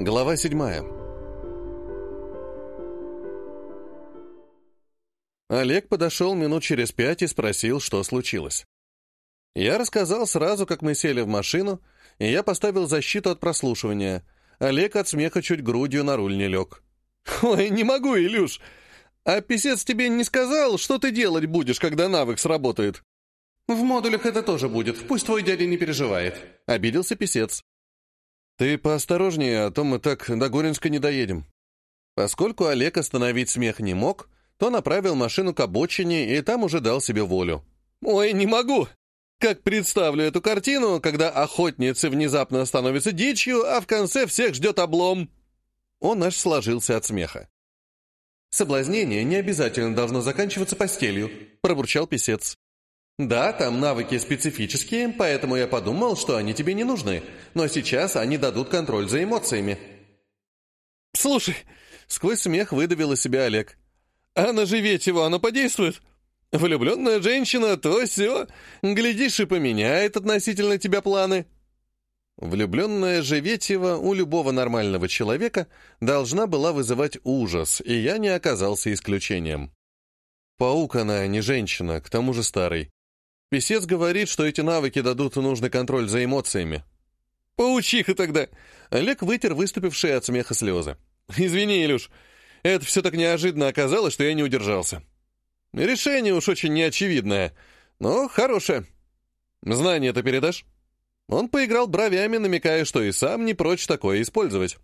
Глава седьмая. Олег подошел минут через пять и спросил, что случилось. Я рассказал сразу, как мы сели в машину, и я поставил защиту от прослушивания. Олег от смеха чуть грудью на руль не лег. «Ой, не могу, Илюш! А писец тебе не сказал, что ты делать будешь, когда навык сработает?» «В модулях это тоже будет, пусть твой дядя не переживает», — обиделся писец. «Ты поосторожнее, а то мы так до Горинска не доедем». Поскольку Олег остановить смех не мог, то направил машину к обочине и там уже дал себе волю. «Ой, не могу! Как представлю эту картину, когда охотницы внезапно становятся дичью, а в конце всех ждет облом!» Он аж сложился от смеха. «Соблазнение не обязательно должно заканчиваться постелью», — пробурчал писец. «Да, там навыки специфические, поэтому я подумал, что они тебе не нужны, но сейчас они дадут контроль за эмоциями». «Слушай», — сквозь смех выдавил из себя Олег, «а на Живетева оно подействует? Влюбленная женщина, то все, глядишь и поменяет относительно тебя планы». Влюбленная Живетева у любого нормального человека должна была вызывать ужас, и я не оказался исключением. Паук она, не женщина, к тому же старый. Песец говорит, что эти навыки дадут нужный контроль за эмоциями. «Паучиха тогда!» Олег вытер выступившие от смеха слезы. «Извини, Илюш, это все так неожиданно оказалось, что я не удержался. Решение уж очень неочевидное, но хорошее. Знание это передашь?» Он поиграл бровями, намекая, что и сам не прочь такое использовать.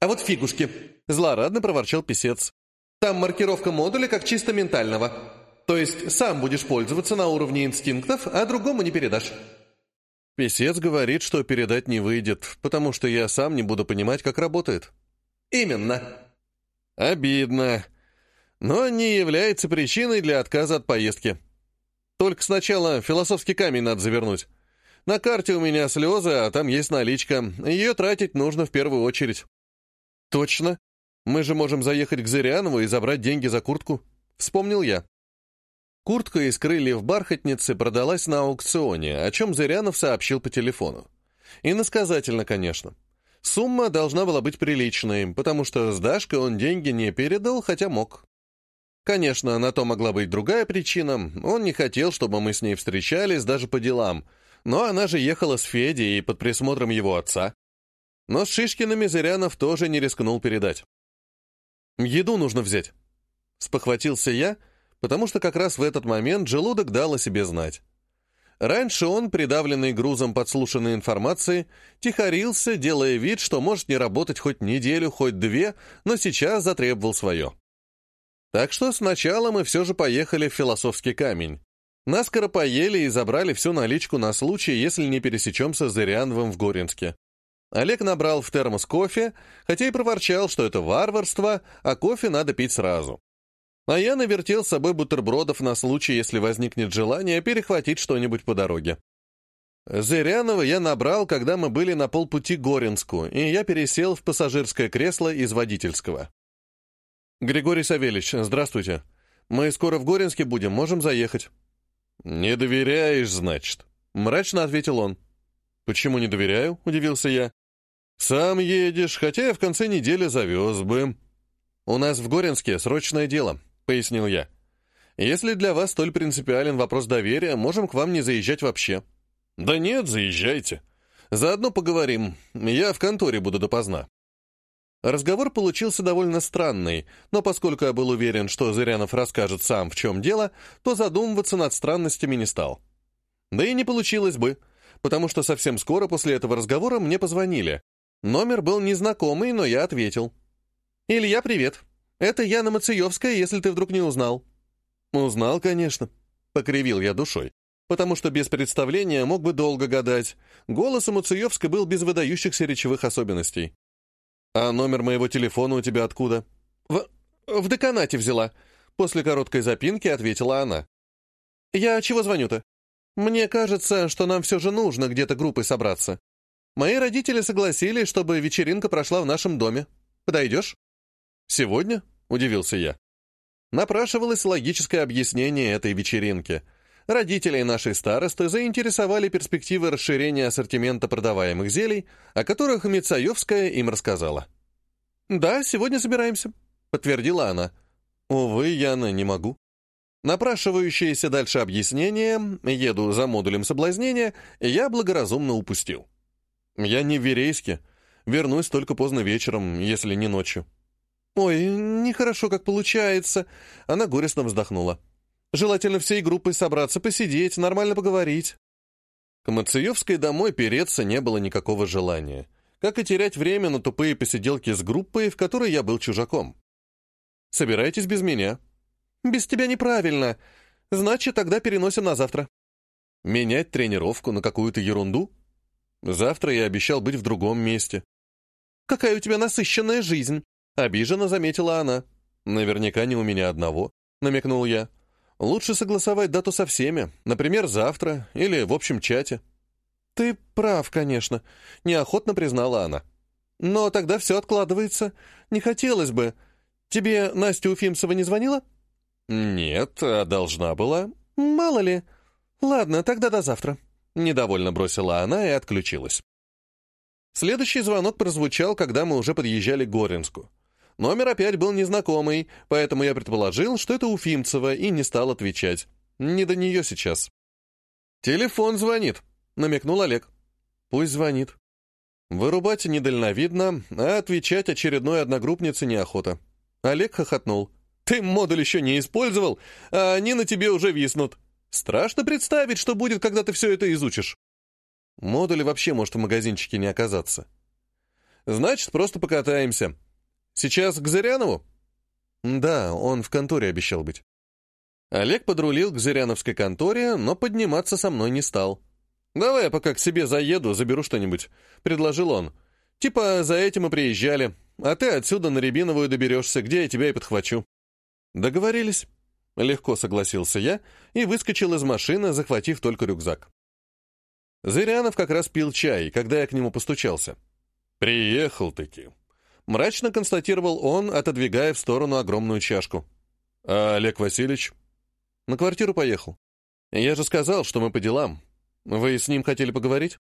«А вот фигушки!» — злорадно проворчал писец. «Там маркировка модуля как чисто ментального. То есть сам будешь пользоваться на уровне инстинктов, а другому не передашь. Песец говорит, что передать не выйдет, потому что я сам не буду понимать, как работает. Именно. Обидно. Но не является причиной для отказа от поездки. Только сначала философский камень надо завернуть. На карте у меня слезы, а там есть наличка. Ее тратить нужно в первую очередь. Точно. Мы же можем заехать к Зырянову и забрать деньги за куртку. Вспомнил я. Куртка из крыльев бархатницы продалась на аукционе, о чем Зырянов сообщил по телефону. Иносказательно, конечно. Сумма должна была быть приличной, потому что с Дашкой он деньги не передал, хотя мог. Конечно, на то могла быть другая причина. Он не хотел, чтобы мы с ней встречались даже по делам. Но она же ехала с Федей и под присмотром его отца. Но с Шишкиными Зырянов тоже не рискнул передать. «Еду нужно взять». Спохватился я — потому что как раз в этот момент желудок дал о себе знать. Раньше он, придавленный грузом подслушанной информации, тихорился, делая вид, что может не работать хоть неделю, хоть две, но сейчас затребовал свое. Так что сначала мы все же поехали в философский камень. Наскоро поели и забрали всю наличку на случай, если не пересечемся с Зыряновым в Горинске. Олег набрал в термос кофе, хотя и проворчал, что это варварство, а кофе надо пить сразу. А я навертел с собой бутербродов на случай, если возникнет желание перехватить что-нибудь по дороге. Зырянова я набрал, когда мы были на полпути к Горинску, и я пересел в пассажирское кресло из водительского. «Григорий Савельевич, здравствуйте. Мы скоро в Горинске будем, можем заехать». «Не доверяешь, значит?» — мрачно ответил он. «Почему не доверяю?» — удивился я. «Сам едешь, хотя я в конце недели завез бы». «У нас в Горинске срочное дело пояснил я. «Если для вас столь принципиален вопрос доверия, можем к вам не заезжать вообще». «Да нет, заезжайте. Заодно поговорим. Я в конторе буду допоздна». Разговор получился довольно странный, но поскольку я был уверен, что Зырянов расскажет сам, в чем дело, то задумываться над странностями не стал. Да и не получилось бы, потому что совсем скоро после этого разговора мне позвонили. Номер был незнакомый, но я ответил. «Илья, привет. Это Яна Мациевская, если ты вдруг не узнал». «Узнал, конечно», — покривил я душой, потому что без представления мог бы долго гадать. Голос у Мациевской был без выдающихся речевых особенностей. «А номер моего телефона у тебя откуда?» «В... в деканате взяла», — после короткой запинки ответила она. «Я чего звоню-то? Мне кажется, что нам все же нужно где-то группой собраться. Мои родители согласились, чтобы вечеринка прошла в нашем доме. Подойдешь?» «Сегодня?» — удивился я. Напрашивалось логическое объяснение этой вечеринки. Родителей нашей старосты заинтересовали перспективы расширения ассортимента продаваемых зелий, о которых Мицаевская им рассказала. «Да, сегодня собираемся», — подтвердила она. «Увы, Яна, не могу». Напрашивающееся дальше объяснение «еду за модулем соблазнения» я благоразумно упустил. «Я не в Верейске. Вернусь только поздно вечером, если не ночью». «Ой, нехорошо как получается», — она горестно вздохнула. Желательно всей группой собраться, посидеть, нормально поговорить. К Мациевской домой переться не было никакого желания, как и терять время на тупые посиделки с группой, в которой я был чужаком. Собирайтесь без меня. Без тебя неправильно. Значит, тогда переносим на завтра. Менять тренировку на какую-то ерунду? Завтра я обещал быть в другом месте. Какая у тебя насыщенная жизнь, обиженно заметила она. Наверняка не у меня одного, намекнул я. Лучше согласовать дату со всеми, например, завтра или в общем чате. Ты прав, конечно, неохотно признала она. Но тогда все откладывается. Не хотелось бы. Тебе Настя Уфимцева не звонила? Нет, а должна была. Мало ли. Ладно, тогда до завтра. Недовольно бросила она и отключилась. Следующий звонок прозвучал, когда мы уже подъезжали к Горинску. Номер опять был незнакомый, поэтому я предположил, что это Уфимцева, и не стал отвечать. Не до нее сейчас. «Телефон звонит», — намекнул Олег. «Пусть звонит». Вырубать недальновидно, а отвечать очередной одногруппнице неохота. Олег хохотнул. «Ты модуль еще не использовал, а они на тебе уже виснут. Страшно представить, что будет, когда ты все это изучишь». Модуль вообще может в магазинчике не оказаться. «Значит, просто покатаемся», Сейчас к Зырянову? Да, он в конторе обещал быть. Олег подрулил к Зыряновской конторе, но подниматься со мной не стал. «Давай я пока к себе заеду, заберу что-нибудь», — предложил он. «Типа за этим и приезжали, а ты отсюда на Рябиновую доберешься, где я тебя и подхвачу». «Договорились». Легко согласился я и выскочил из машины, захватив только рюкзак. Зырянов как раз пил чай, когда я к нему постучался. «Приехал-таки», Мрачно констатировал он, отодвигая в сторону огромную чашку. «А Олег Васильевич?» «На квартиру поехал. Я же сказал, что мы по делам. Вы с ним хотели поговорить?»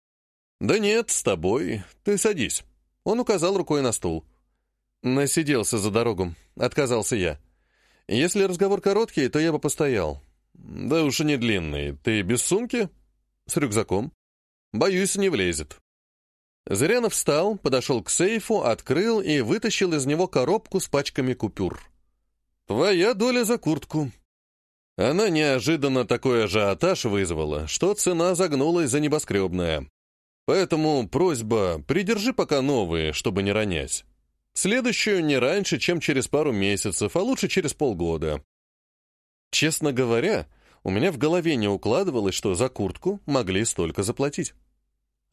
«Да нет, с тобой. Ты садись». Он указал рукой на стул. Насиделся за дорогу. Отказался я. «Если разговор короткий, то я бы постоял». «Да уж и не длинный. Ты без сумки?» «С рюкзаком». «Боюсь, не влезет». Зырянов встал, подошел к сейфу, открыл и вытащил из него коробку с пачками купюр. «Твоя доля за куртку». Она неожиданно такой ажиотаж вызвала, что цена загнулась за небоскребная. Поэтому просьба, придержи пока новые, чтобы не ронять. Следующую не раньше, чем через пару месяцев, а лучше через полгода. Честно говоря, у меня в голове не укладывалось, что за куртку могли столько заплатить.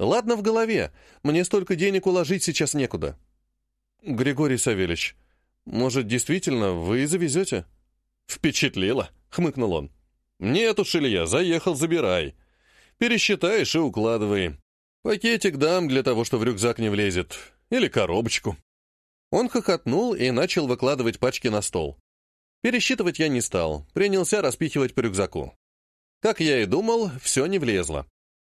Ладно в голове, мне столько денег уложить сейчас некуда. Григорий Савельевич, может, действительно, вы завезете? Впечатлило, хмыкнул он. Нет уж, Илья, заехал, забирай. Пересчитаешь и укладывай. Пакетик дам для того, что в рюкзак не влезет. Или коробочку. Он хохотнул и начал выкладывать пачки на стол. Пересчитывать я не стал, принялся распихивать по рюкзаку. Как я и думал, все не влезло.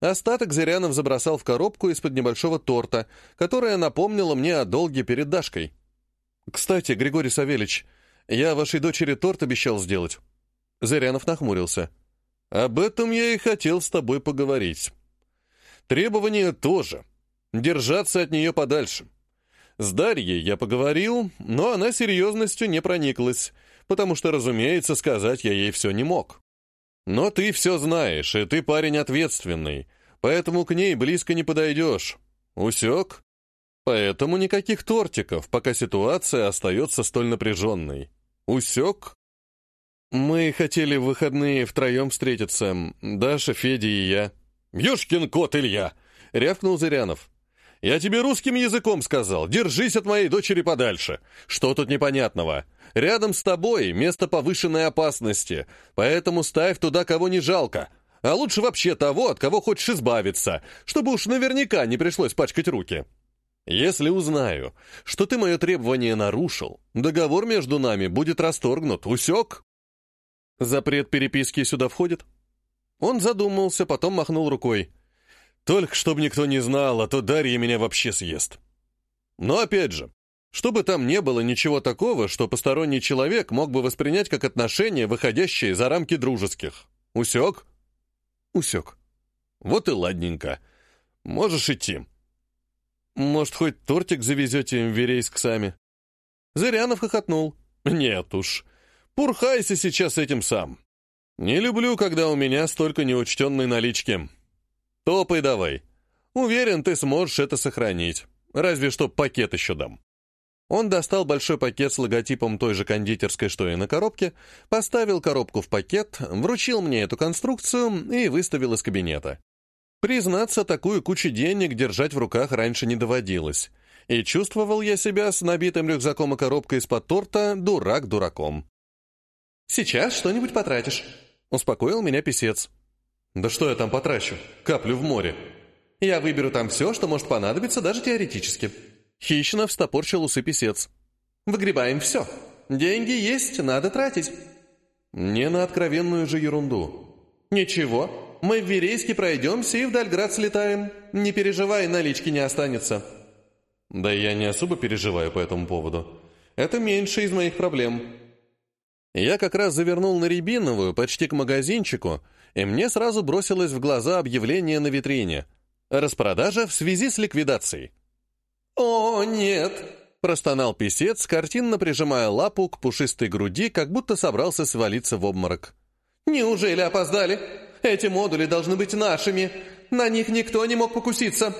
Остаток Зырянов забросал в коробку из-под небольшого торта, которая напомнила мне о долге перед Дашкой. «Кстати, Григорий Савельевич, я вашей дочери торт обещал сделать». Зырянов нахмурился. «Об этом я и хотел с тобой поговорить. Требования тоже. Держаться от нее подальше. С Дарьей я поговорил, но она серьезностью не прониклась, потому что, разумеется, сказать я ей все не мог. Но ты все знаешь, и ты парень ответственный, поэтому к ней близко не подойдешь. Усек? Поэтому никаких тортиков, пока ситуация остается столь напряженной. Усек? Мы хотели в выходные втроем встретиться, Даша, Федя и я. «Ёшкин кот, Илья!» — рявкнул Зырянов. «Я тебе русским языком сказал, держись от моей дочери подальше. Что тут непонятного? Рядом с тобой место повышенной опасности, поэтому ставь туда, кого не жалко. А лучше вообще того, от кого хочешь избавиться, чтобы уж наверняка не пришлось пачкать руки. Если узнаю, что ты мое требование нарушил, договор между нами будет расторгнут, усек? Запрет переписки сюда входит? Он задумался, потом махнул рукой. «Только чтобы никто не знал, а то Дарья меня вообще съест». Но опять же, чтобы там не было ничего такого, что посторонний человек мог бы воспринять как отношения, выходящие за рамки дружеских. Усек? Усек. Вот и ладненько. Можешь идти. Может, хоть тортик завезете в Верейск сами? Зырянов хохотнул. Нет уж. Пурхайся сейчас этим сам. Не люблю, когда у меня столько неучтенной налички. Топай давай. Уверен, ты сможешь это сохранить. Разве что пакет еще дам. Он достал большой пакет с логотипом той же кондитерской, что и на коробке, поставил коробку в пакет, вручил мне эту конструкцию и выставил из кабинета. Признаться, такую кучу денег держать в руках раньше не доводилось. И чувствовал я себя с набитым рюкзаком и коробкой из-под торта дурак дураком. «Сейчас что-нибудь потратишь», — успокоил меня писец. «Да что я там потрачу? Каплю в море». «Я выберу там все, что может понадобиться даже теоретически». Хищно встопорчил усы писец. «Выгребаем все. Деньги есть, надо тратить». «Не на откровенную же ерунду». «Ничего, мы в Верейске пройдемся и в Дальград слетаем. Не переживай, налички не останется». «Да я не особо переживаю по этому поводу. Это меньше из моих проблем». Я как раз завернул на Рябиновую, почти к магазинчику, и мне сразу бросилось в глаза объявление на витрине. Распродажа в связи с ликвидацией. «О, нет!» — простонал писец, картинно прижимая лапу к пушистой груди, как будто собрался свалиться в обморок. «Неужели опоздали? Эти модули должны быть нашими. На них никто не мог покуситься».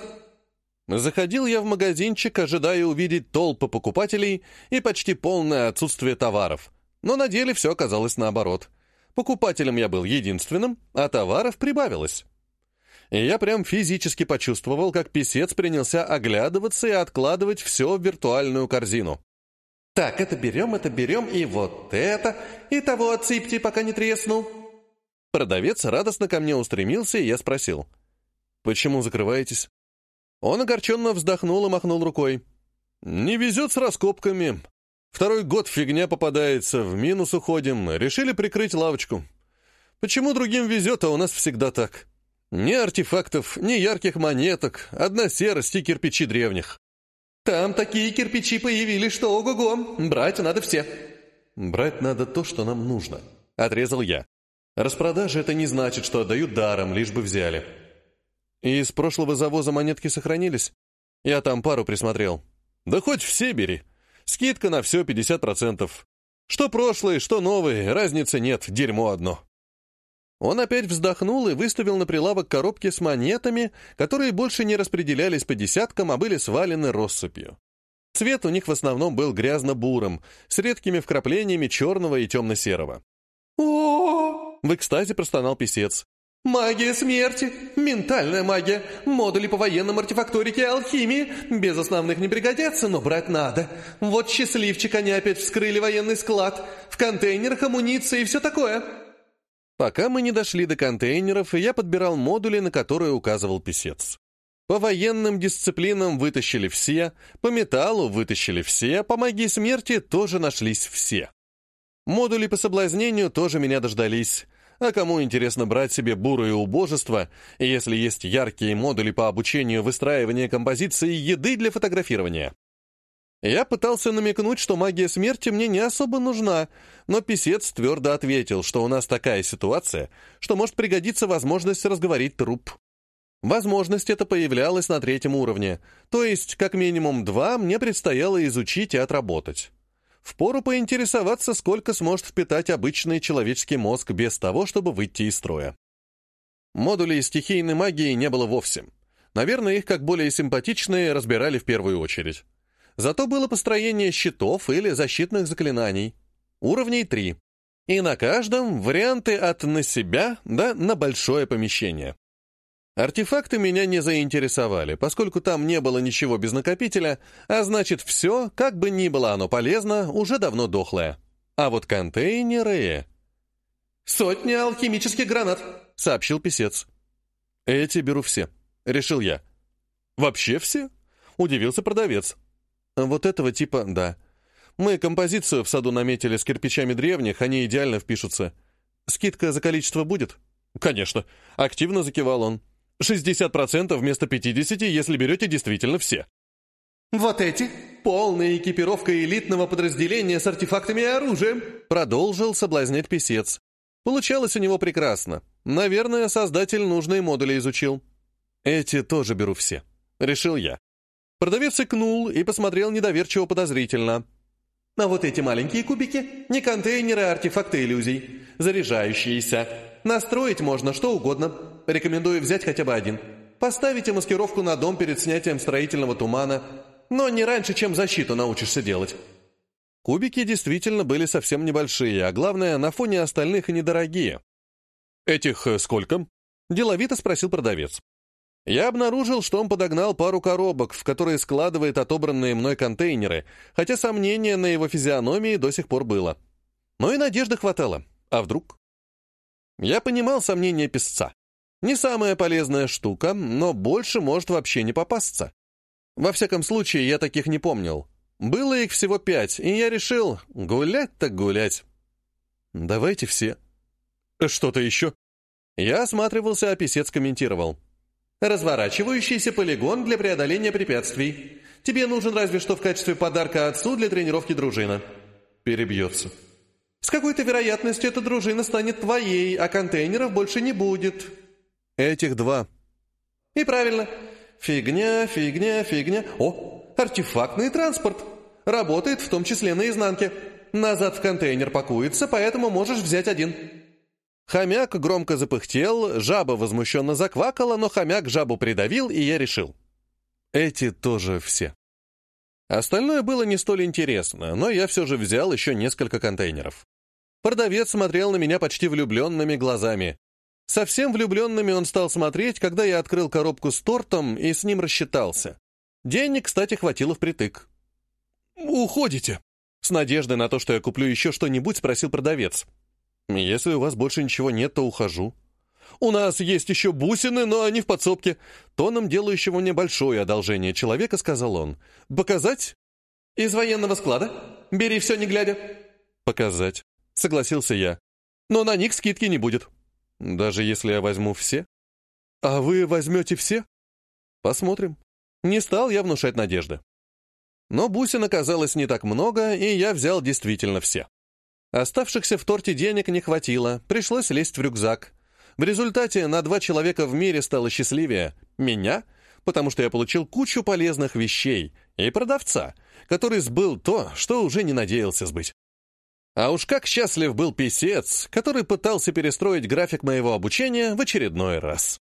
Заходил я в магазинчик, ожидая увидеть толпы покупателей и почти полное отсутствие товаров — но на деле все оказалось наоборот. Покупателем я был единственным, а товаров прибавилось. И я прям физически почувствовал, как писец принялся оглядываться и откладывать все в виртуальную корзину. «Так, это берем, это берем, и вот это, и того отсыпьте, пока не треснул». Продавец радостно ко мне устремился, и я спросил. «Почему закрываетесь?» Он огорченно вздохнул и махнул рукой. «Не везет с раскопками. Второй год фигня попадается, в минус уходим, решили прикрыть лавочку. Почему другим везет, а у нас всегда так? Ни артефактов, ни ярких монеток, одна серость и кирпичи древних. Там такие кирпичи появились, что ого-го, брать надо все. Брать надо то, что нам нужно, отрезал я. Распродажа это не значит, что отдают даром, лишь бы взяли. И из прошлого завоза монетки сохранились? Я там пару присмотрел. Да хоть все бери. Скидка на все 50%. Что прошлое, что новые, разницы нет, дерьмо одно. Он опять вздохнул и выставил на прилавок коробки с монетами, которые больше не распределялись по десяткам, а были свалены россыпью. Цвет у них в основном был грязно-бурым, с редкими вкраплениями черного и темно-серого. о В экстазе простонал писец. Магия смерти, ментальная магия, модули по военным артефакторике и алхимии. Без основных не пригодятся, но брать надо. Вот счастливчик, они опять вскрыли военный склад. В контейнерах амуниция и все такое. Пока мы не дошли до контейнеров, я подбирал модули, на которые указывал писец. По военным дисциплинам вытащили все, по металлу вытащили все, по магии смерти тоже нашлись все. Модули по соблазнению тоже меня дождались. А кому интересно брать себе бурое убожество, если есть яркие модули по обучению выстраивания композиции еды для фотографирования? Я пытался намекнуть, что магия смерти мне не особо нужна, но писец твердо ответил, что у нас такая ситуация, что может пригодиться возможность разговорить труп. Возможность эта появлялась на третьем уровне, то есть как минимум два мне предстояло изучить и отработать. Впору поинтересоваться, сколько сможет впитать обычный человеческий мозг без того, чтобы выйти из строя. Модулей стихийной магии не было вовсе. Наверное, их как более симпатичные разбирали в первую очередь. Зато было построение щитов или защитных заклинаний. Уровней три. И на каждом варианты от «на себя» до «на большое помещение». Артефакты меня не заинтересовали, поскольку там не было ничего без накопителя, а значит, все, как бы ни было оно полезно, уже давно дохлое. А вот контейнеры... «Сотня алхимических гранат», — сообщил писец. «Эти беру все», — решил я. «Вообще все?» — удивился продавец. «Вот этого типа, да. Мы композицию в саду наметили с кирпичами древних, они идеально впишутся. Скидка за количество будет?» «Конечно», — активно закивал он. «60% вместо 50, если берете действительно все». «Вот эти? Полная экипировка элитного подразделения с артефактами и оружием!» Продолжил соблазнять писец. Получалось у него прекрасно. Наверное, создатель нужные модули изучил. «Эти тоже беру все», — решил я. Продавец икнул и посмотрел недоверчиво подозрительно. «А вот эти маленькие кубики — не контейнеры, а артефакты иллюзий. Заряжающиеся. Настроить можно что угодно. Рекомендую взять хотя бы один. Поставите маскировку на дом перед снятием строительного тумана, но не раньше, чем защиту научишься делать». Кубики действительно были совсем небольшие, а главное, на фоне остальных и недорогие. «Этих э, сколько?» — деловито спросил продавец. Я обнаружил, что он подогнал пару коробок, в которые складывает отобранные мной контейнеры, хотя сомнение на его физиономии до сих пор было. Но и надежды хватало. А вдруг? Я понимал сомнения песца. Не самая полезная штука, но больше может вообще не попасться. Во всяком случае, я таких не помнил. Было их всего пять, и я решил, гулять так гулять. Давайте все. Что-то еще? Я осматривался, а писец комментировал. Разворачивающийся полигон для преодоления препятствий. Тебе нужен разве что в качестве подарка отцу для тренировки дружина. Перебьется. С какой-то вероятностью эта дружина станет твоей, а контейнеров больше не будет. Этих два. И правильно. Фигня, фигня, фигня. О, артефактный транспорт. Работает в том числе на изнанке. Назад в контейнер пакуется, поэтому можешь взять один. Хомяк громко запыхтел, жаба возмущенно заквакала, но хомяк жабу придавил, и я решил. Эти тоже все. Остальное было не столь интересно, но я все же взял еще несколько контейнеров. Продавец смотрел на меня почти влюбленными глазами. Совсем влюбленными он стал смотреть, когда я открыл коробку с тортом и с ним рассчитался. Денег, кстати, хватило впритык. «Уходите?» С надеждой на то, что я куплю еще что-нибудь, спросил продавец. «Если у вас больше ничего нет, то ухожу». «У нас есть еще бусины, но они в подсобке». Тоном делающего мне большое одолжение человека сказал он. «Показать?» «Из военного склада. Бери все, не глядя». «Показать», — согласился я. «Но на них скидки не будет». «Даже если я возьму все?» «А вы возьмете все?» «Посмотрим». Не стал я внушать надежды. Но бусин оказалось не так много, и я взял действительно все. Оставшихся в торте денег не хватило, пришлось лезть в рюкзак. В результате на два человека в мире стало счастливее. Меня, потому что я получил кучу полезных вещей, и продавца, который сбыл то, что уже не надеялся сбыть. А уж как счастлив был писец, который пытался перестроить график моего обучения в очередной раз.